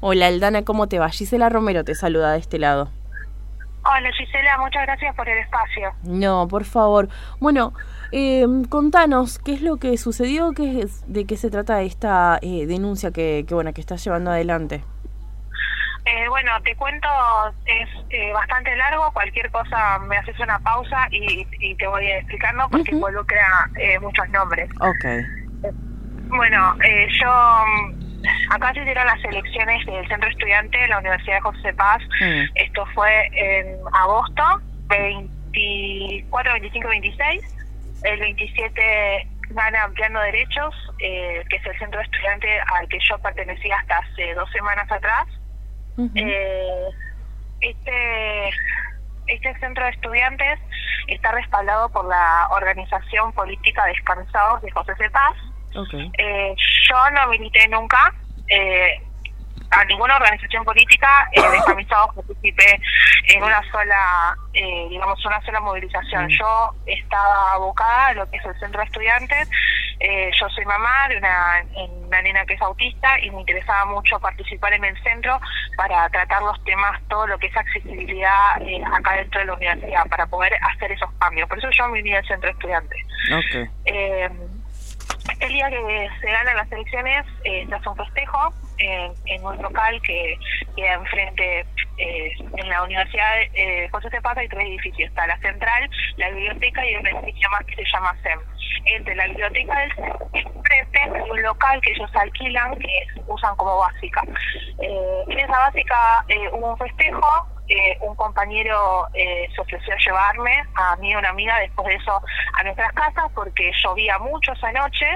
Hola Aldana, ¿cómo te va? Gisela Romero te saluda de este lado. Hola Gisela, muchas gracias por el espacio. No, por favor. Bueno, eh, contanos qué es lo que sucedió, qué es, de qué se trata esta eh, denuncia que, que, bueno que estás llevando adelante. Eh, bueno, te cuento, es eh, bastante largo, cualquier cosa me haces una pausa y, y te voy explicando porque uh -huh. involucra eh, muchos nombres. Ok. Bueno, eh, yo acá se dieron las elecciones del centro estudiante de la Universidad de José Paz. Mm. Esto fue en agosto, 24, 25, 26. El 27 gana Ampliando Derechos, eh, que es el centro estudiante al que yo pertenecía hasta hace dos semanas atrás. Uh -huh. eh, este, este centro de estudiantes está respaldado por la organización política Descansados de José C. Paz. Okay. Eh, yo no milité nunca eh, a ninguna organización política eh, descamisados participé en una sola eh, digamos una sola movilización mm. yo estaba abocada a lo que es el centro de estudiantes eh, yo soy mamá de una, una nena que es autista y me interesaba mucho participar en el centro para tratar los temas todo lo que es accesibilidad eh, acá dentro de la universidad para poder hacer esos cambios por eso yo me uní al centro de estudiantes okay. Eh, el día que se ganan las elecciones eh, se hace un festejo en, en un local que queda enfrente eh, en la Universidad eh, José de Paz hay tres edificios, está la central, la biblioteca y un edificio más que se llama SEM. Entre la biblioteca del SEM enfrente hay un local que ellos alquilan que usan como básica. Eh, en esa básica eh, hubo un festejo, eh, un compañero eh, se ofreció a llevarme, a mí y a una amiga, después de eso a nuestras casas, porque llovía mucho esa noche,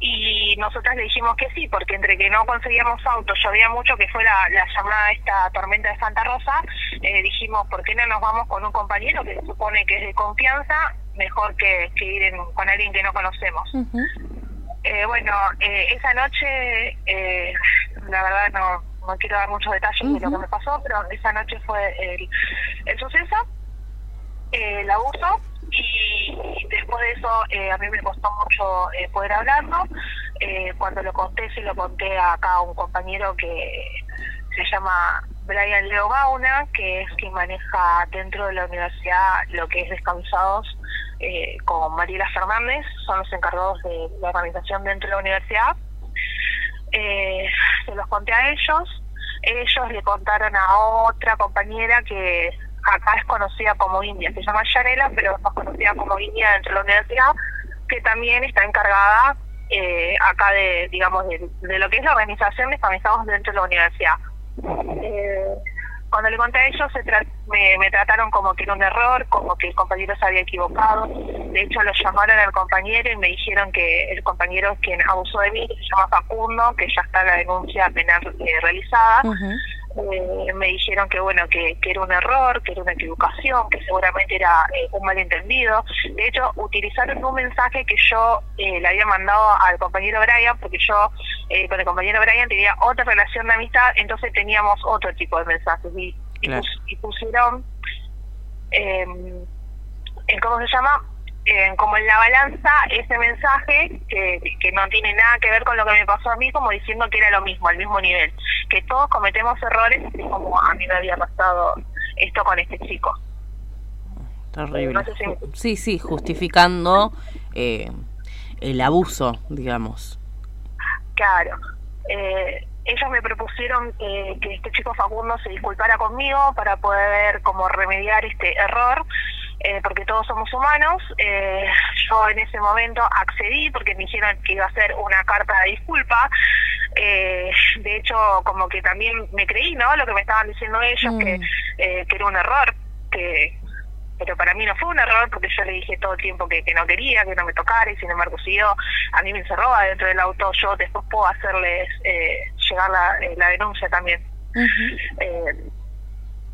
y nosotras le dijimos que sí, porque entre que no conseguíamos auto, llovía mucho, que fue la, la llamada esta tormenta de Santa Rosa, eh, dijimos, ¿por qué no nos vamos con un compañero que se supone que es de confianza, mejor que, que ir en, con alguien que no conocemos? Uh -huh. eh, bueno, esa noche, la verdad no no quiero dar muchos detalles uh -huh. de lo que me pasó, pero esa noche fue el, el suceso, eh, el abuso, y después de eso eh, a mí me costó mucho eh, poder hablarlo. cuando lo conté, se lo conté acá a un compañero que se llama Brian Leo Gauna, que es quien maneja dentro de la universidad lo que es Descansados con Mariela Fernández, son los encargados de la organización dentro de la universidad eh, se los conté a ellos, ellos le contaron a otra compañera que acá es conocida como India, se llama Yarela, pero es más conocida como India dentro de la universidad, que también está encargada eh, acá de, digamos, de, lo que es la organización de estamos dentro de la universidad. Eh, cuando le conté a ellos se tra me, me, trataron como que era un error, como que el compañero se había equivocado. De hecho, lo llamaron al compañero y me dijeron que el compañero quien abusó de mí, que se llama Facundo, que ya está la denuncia penal eh, realizada. Uh. Eh, me dijeron que bueno que, que, era un error, que era una equivocación, que seguramente era eh, un malentendido. De hecho, utilizaron un mensaje que yo eh, le había mandado al compañero Brian, porque yo eh, con el compañero Brian tenía otra relación de amistad, entonces teníamos otro tipo de mensajes. Y, claro. y, pus, y pusieron, eh, en ¿cómo se llama? Eh, como en la balanza ese mensaje que, que no tiene nada que ver con lo que me pasó a mí, como diciendo que era lo mismo, al mismo nivel, que todos cometemos errores, como a mí me había pasado esto con este chico. Terrible. No sé si... Sí, sí, justificando eh, el abuso, digamos. Claro. Eh, ellos me propusieron eh, que este chico Facundo se disculpara conmigo para poder como remediar este error eh, porque todos somos humanos. Eh, yo en ese momento accedí porque me dijeron que iba a ser una carta de disculpa. Eh, de hecho, como que también me creí, ¿no? Lo que me estaban diciendo ellos, mm. que, eh, que era un error, que pero para mí no fue un error porque yo le dije todo el tiempo que, que no quería, que no me tocara y sin embargo siguió, a mí me encerró adentro del auto, yo después puedo hacerles eh, llegar la, eh, la denuncia también. Uh -huh. eh,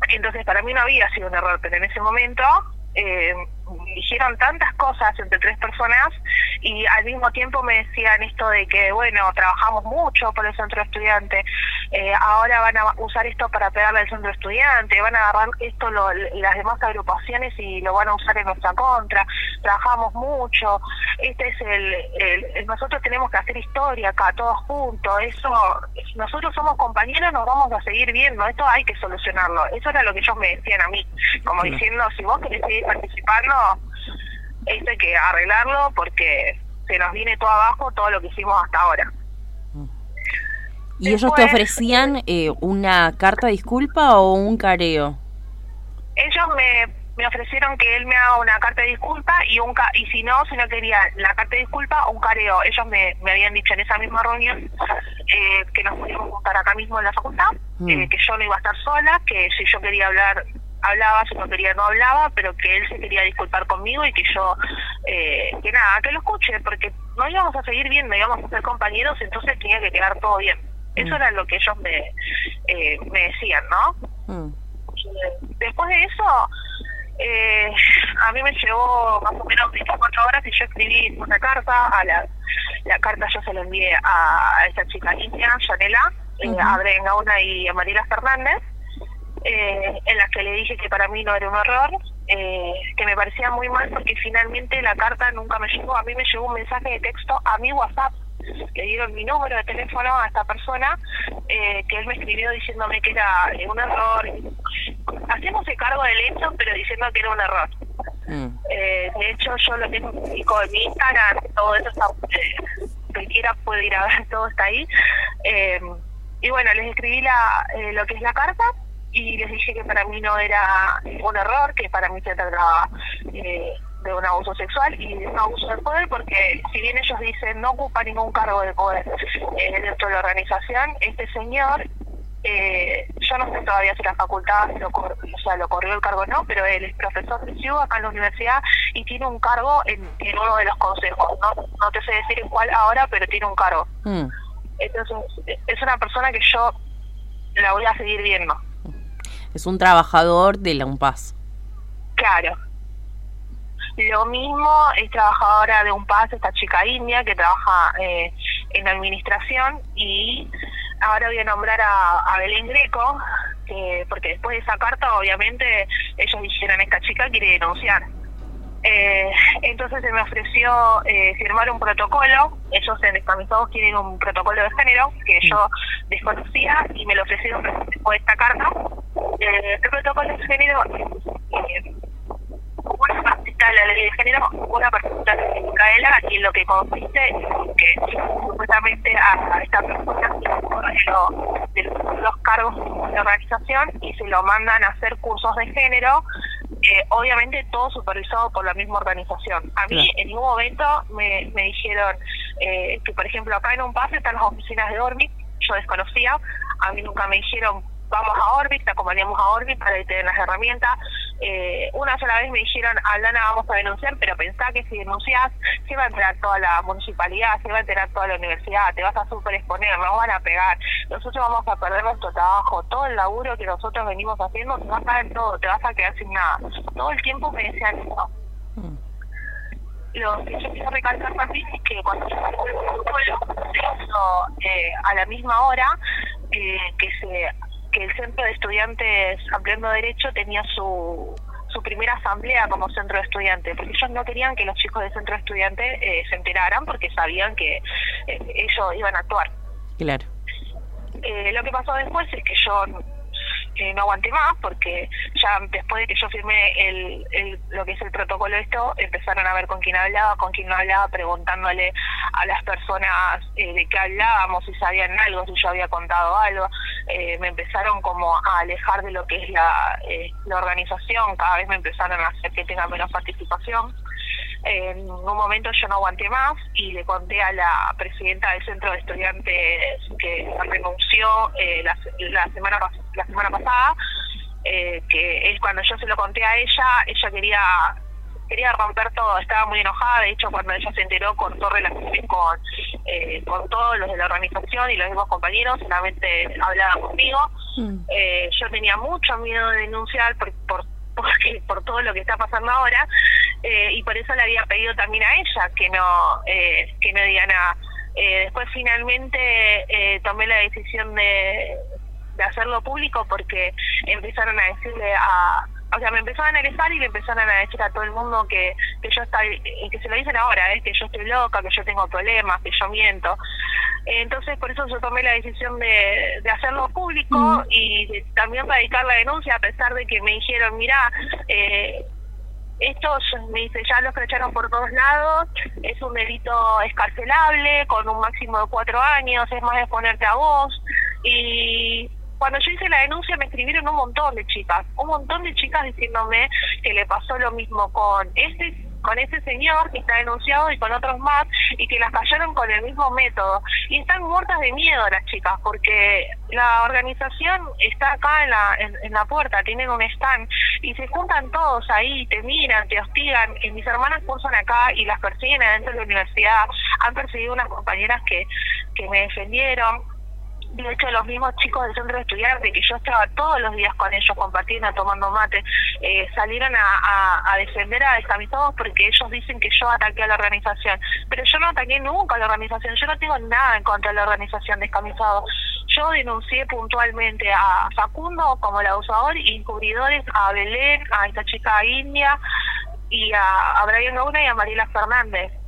entonces para mí no había sido un error, pero en ese momento eh, dijeron tantas cosas entre tres personas y al mismo tiempo me decían esto de que, bueno, trabajamos mucho por el centro estudiante, eh, ahora van a usar esto para pegarle al centro estudiante, van a agarrar esto las demás agrupaciones y lo van a usar en nuestra contra, trabajamos mucho, este es el, nosotros tenemos que hacer historia acá, todos juntos, eso, nosotros somos compañeros, nos vamos a seguir viendo, esto hay que solucionarlo, eso era lo que ellos me decían a mí, como diciendo, si vos querés seguir participando, esto hay que arreglarlo porque se nos viene todo abajo todo lo que hicimos hasta ahora. ¿Y ellos te ofrecían eh, una carta de disculpa o un careo? Ellos me, me ofrecieron que él me haga una carta de disculpa y un y si no, si no quería la carta de disculpa o un careo. Ellos me, me habían dicho en esa misma reunión eh, que nos podíamos juntar acá mismo en la facultad, mm. eh, que yo no iba a estar sola, que si yo quería hablar hablaba, no quería no hablaba, pero que él se quería disculpar conmigo y que yo, eh, que nada, que lo escuche, porque no íbamos a seguir bien, no íbamos a ser compañeros, entonces tenía que quedar todo bien. Eso mm. era lo que ellos me, eh, me decían, ¿no? Mm. Después de eso, eh, a mí me llevó más o menos 24 horas y yo escribí una carta, a la, la carta yo se la envié a, esa chica niña, Yanela, a Bren Gauna y a Mariela Fernández, eh, en las que le dije que para mí no era un error, eh, que me parecía muy mal porque finalmente la carta nunca me llegó. A mí me llegó un mensaje de texto a mi WhatsApp, le dieron mi número de teléfono a esta persona, eh, que él me escribió diciéndome que era un error. Hacemos el cargo del hecho, pero diciendo que era un error. Mm. de hecho, yo lo tengo publicado en mi Instagram, todo eso está, cualquiera puede ir a ver, todo está ahí. y bueno, les escribí la, lo que es la carta y les dije que para mí no era un error, que para mí se trataba eh, de un abuso sexual y de un abuso de poder, porque si bien ellos dicen no ocupa ningún cargo de poder eh, dentro de la organización, este señor, eh, yo no sé todavía si la facultad lo, o sea, lo corrió el cargo o no, pero él es profesor de CIU acá en la universidad y tiene un cargo en, uno de los consejos. No, no te sé decir en cuál ahora, pero tiene un cargo. Mm. Entonces, es una persona que yo la voy a seguir viendo es un trabajador de la UNPAS. Claro. Lo mismo es trabajadora de UNPAS, esta chica india que trabaja eh, en administración y ahora voy a nombrar a, Belén Greco, que, porque después de esa carta obviamente ellos dijeron esta chica quiere denunciar. Eh, entonces se me ofreció eh, firmar un protocolo, ellos en Descamisados tienen un protocolo de género que yo desconocía y me lo ofrecieron después de esta carta. Eh, el protocolo de género, eh, una partita de la ley de género, una partita de Micaela y lo que consiste que supuestamente a, esta persona se de los cargos de organización y se lo mandan a hacer cursos de género eh, obviamente todo supervisado por la misma organización. A mí en ningún momento me, me dijeron eh, que, por ejemplo, acá en un pase están las oficinas de Orbit, yo desconocía, a mí nunca me dijeron vamos a Orbit, te acompañamos a Orbit para que te den las herramientas. Eh, una sola vez me dijeron, Aldana, vamos a denunciar, pero pensá que si denunciás, se va a enterar toda la municipalidad, se va a enterar toda la universidad, te vas a super exponer, nos van a pegar, nosotros vamos a perder nuestro trabajo, todo el laburo que nosotros venimos haciendo, te vas a ver todo, te vas a quedar sin nada. Todo el tiempo me decían eso. Lo que yo quiero recalcar también es que cuando el protocolo, se hizo eh, a la misma hora eh, que se que el Centro de Estudiantes Ampliando Derecho tenía su, su primera asamblea como centro de estudiantes, porque ellos no querían que los chicos del centro de estudiantes eh, se enteraran porque sabían que eh, ellos iban a actuar. Claro. Eh, lo que pasó después es que yo no aguanté más porque ya después de que yo firmé el, el, lo que es el protocolo esto, empezaron a ver con quién hablaba, con quién no hablaba, preguntándole a las personas eh, de qué hablábamos, si sabían algo, si yo había contado algo. Eh, me empezaron como a alejar de lo que es la, eh, la organización, cada vez me empezaron a hacer que tenga menos participación. En un momento yo no aguanté más y le conté a la presidenta del centro de estudiantes que renunció eh, la, la, semana la semana pasada, eh, que es cuando yo se lo conté a ella, ella quería quería romper todo, estaba muy enojada, de hecho cuando ella se enteró cortó relaciones con, eh, con todos los de la organización y los mismos compañeros, solamente hablaba conmigo. Mm. yo tenía mucho miedo de denunciar por, por, por todo lo que está pasando ahora eh, y por eso le había pedido también a ella que no, eh, que no diga nada. Eh, después finalmente eh, tomé la decisión de, de hacerlo público porque empezaron a decirle a o sea, me empezaron a alejar y le empezaron a decir a todo el mundo que, que yo estoy, que se lo dicen ahora, ¿eh? que yo estoy loca, que yo tengo problemas, que yo miento. Entonces, por eso yo tomé la decisión de, de hacerlo público y de, también radicar la denuncia, a pesar de que me dijeron, mira, eh, estos, me dice, ya los echaron por todos lados, es un delito escarcelable, con un máximo de cuatro años, es más de ponerte a vos. Y cuando yo hice la denuncia me escribieron un montón de chicas, un montón de chicas diciéndome que le pasó lo mismo con este con ese señor que está denunciado y con otros más y que las callaron con el mismo método. Y están muertas de miedo las chicas porque la organización está acá en la en, la puerta tienen un stand y se juntan todos ahí te miran te hostigan y mis hermanas cursan acá y las persiguen adentro de la universidad. Han perseguido unas compañeras que que me defendieron de hecho los mismos chicos del centro de estudiantes que yo estaba todos los días con ellos compartiendo tomando mate eh, salieron a, a, defender a descamisados porque ellos dicen que yo ataqué a la organización. Pero yo no ataqué nunca a la organización. Yo no tengo nada en contra de la organización descamisados. Yo denuncié puntualmente a Facundo como el abusador y encubridores a Belén a esta chica india y a, a Brian Gauna y a Mariela Fernández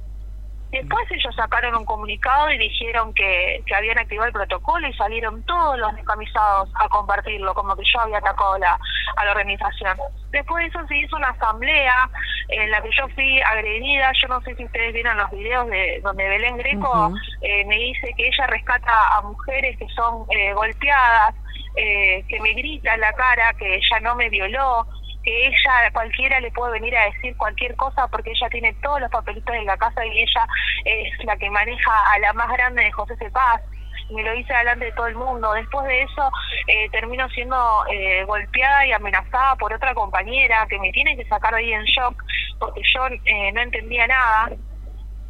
Después ellos sacaron un comunicado y dijeron que, que habían activado el protocolo y salieron todos los descamisados a compartirlo, como que yo había atacado la, a la organización. Después de eso se hizo una asamblea en la que yo fui agredida. Yo no sé si ustedes vieron los videos de donde Belén Greco eh, me dice que ella rescata a mujeres que son eh, golpeadas, eh, que me grita en la cara que ella no me violó que ella, cualquiera le puede venir a decir cualquier cosa porque ella tiene todos los papelitos en la casa y ella es la que maneja a la más grande de José Cepaz y me lo hice delante de todo el mundo. Después de eso eh, termino siendo eh, golpeada y amenazada por otra compañera que me tiene que sacar ahí en shock porque yo eh, no entendía nada.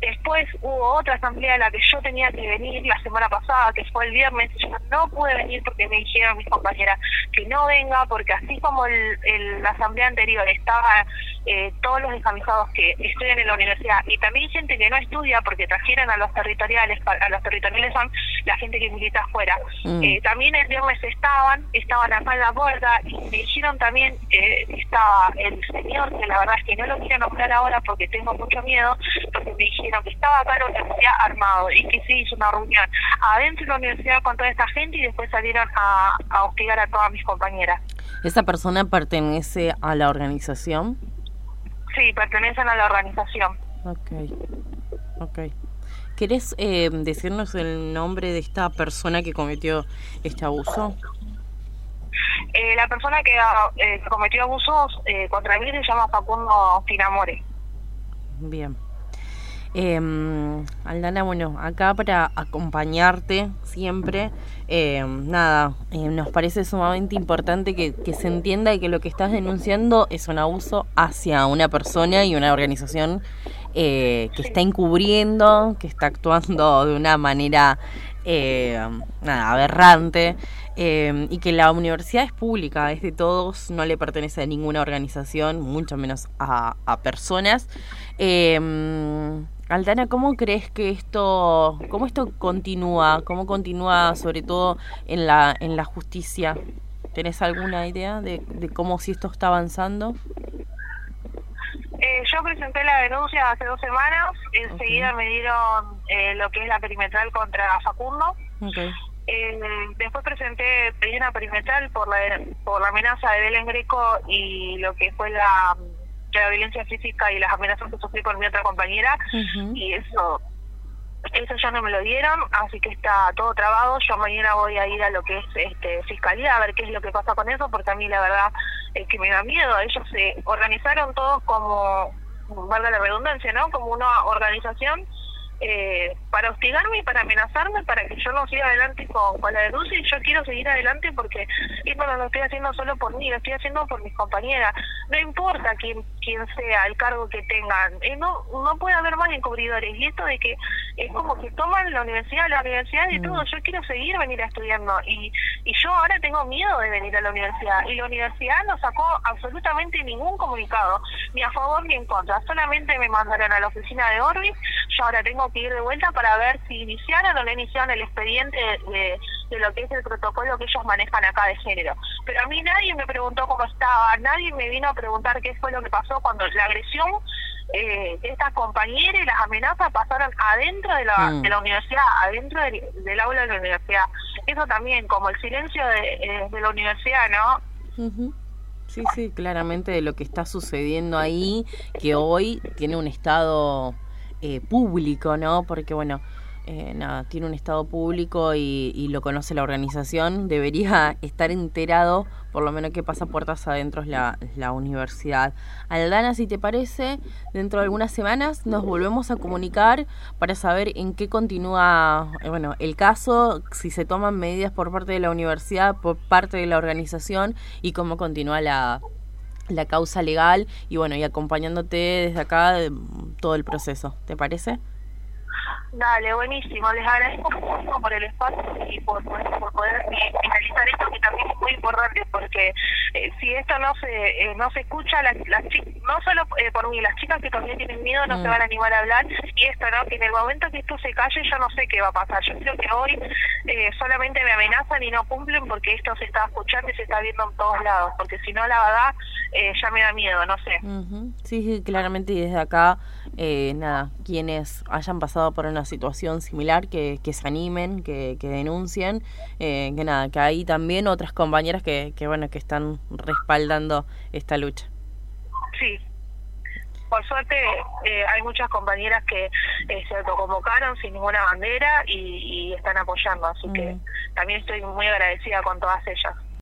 Después hubo otra asamblea a la que yo tenía que venir la semana pasada, que fue el viernes. Yo no pude venir porque me dijeron mis compañeras que no venga, porque así como el, la asamblea anterior estaba eh, todos los descamisados que estudian en la universidad y también gente que no estudia porque trajeron a los territoriales, a los territoriales son la gente que milita afuera. Mm. Eh, también el viernes estaban, estaban acá en la puerta y me dijeron también, eh, estaba el señor, que la verdad es que no lo quiero nombrar ahora porque tengo mucho miedo, porque me dijeron que estaba acá en la universidad armado y que se hizo una reunión adentro de la universidad con toda esta gente y después salieron a, a hostigar a todas mis compañeras. ¿Esa persona pertenece a la organización? Sí, pertenecen a la organización. Ok, ok. ¿Querés eh, decirnos el nombre de esta persona que cometió este abuso? Eh, la persona que eh, cometió abusos eh, contra mí se llama Facundo Finamore. Bien. Eh, Aldana, bueno, acá para acompañarte siempre, eh, nada, eh, nos parece sumamente importante que, se entienda que lo que estás denunciando es un abuso hacia una persona y una organización eh, que está encubriendo, que está actuando de una manera eh, aberrante. Y que la universidad es pública, es de todos, no le pertenece a ninguna organización, mucho menos a, personas. Aldana, ¿cómo crees que esto, cómo esto continúa? ¿Cómo continúa sobre todo en la, en la justicia? ¿Tenés alguna idea de, de cómo si esto está avanzando? Eh, yo presenté la denuncia hace dos semanas, enseguida me dieron eh, lo que es la perimetral contra Facundo. Eh, después presenté, pedí una perimetral por la, por la amenaza de Belén Greco y lo que fue la la violencia física y las amenazas que sufrí por mi otra compañera y eso eso ya no me lo dieron, así que está todo trabado. Yo mañana voy a ir a lo que es este fiscalía a ver qué es lo que pasa con eso, porque a mí la verdad es que me da miedo. Ellos se organizaron todos como, valga la redundancia, ¿no? Como una organización eh, para hostigarme y para amenazarme para que yo no siga adelante con, con la denuncia y yo quiero seguir adelante porque esto no lo estoy haciendo solo por mí, lo estoy haciendo por mis compañeras. No importa quién, quién sea, el cargo que tengan, eh, no, no puede haber más encubridores. Y esto de que es como que toman la universidad, la universidad y todo, yo quiero seguir venir a estudiando y, y yo ahora tengo miedo de venir a la universidad y la universidad no sacó absolutamente ningún comunicado, ni a favor ni en contra, solamente me mandaron a la oficina de Orbis, yo ahora tengo que ir de vuelta para ver si iniciaron o no iniciaron el expediente de, de lo que es el protocolo que ellos manejan acá de género. Pero a mí nadie me preguntó cómo estaba, nadie me vino a preguntar qué fue lo que pasó cuando la agresión eh, estas compañeras y las amenazas pasaron adentro de la, mm. de la universidad, adentro del, aula de la universidad. Eso también, como el silencio de, eh, de la universidad, ¿no? Sí, sí, claramente de lo que está sucediendo ahí, que hoy tiene un estado eh, público, ¿no? Porque, bueno, eh, nada, tiene un estado público y, lo conoce la organización, debería estar enterado, por lo menos que pasa puertas adentro la, la universidad. Aldana, si te parece, dentro de algunas semanas nos volvemos a comunicar para saber en qué continúa eh, bueno, el caso, si se toman medidas por parte de la universidad, por parte de la organización y cómo continúa la, la causa legal y bueno, y acompañándote desde acá de todo el proceso. ¿Te parece? Dale, buenísimo. Les agradezco mucho por el espacio y por, por, poder finalizar esto que también es muy importante porque eh, si esto no se eh, no se escucha, las, las no solo eh, por mí, las chicas que también tienen miedo no se mm. van a animar a hablar y esto, ¿no? Que en el momento que esto se calle yo no sé qué va a pasar. Yo creo que hoy solamente me amenazan y no cumplen porque esto se está escuchando y se está viendo en todos lados. Porque si no, la verdad, ya me da miedo, no sé. Sí, sí, claramente y desde acá, nada, quienes hayan pasado por una situación similar, que, que se animen, que, que denuncien, eh, que nada, que hay también otras compañeras que, que bueno, que están respaldando esta lucha. Sí, por suerte eh, hay muchas compañeras que eh, se autoconvocaron sin ninguna bandera y, y están apoyando, así que mm. también estoy muy agradecida con todas ellas.